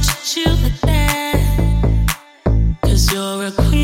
treat you like that. Cause you're a queen.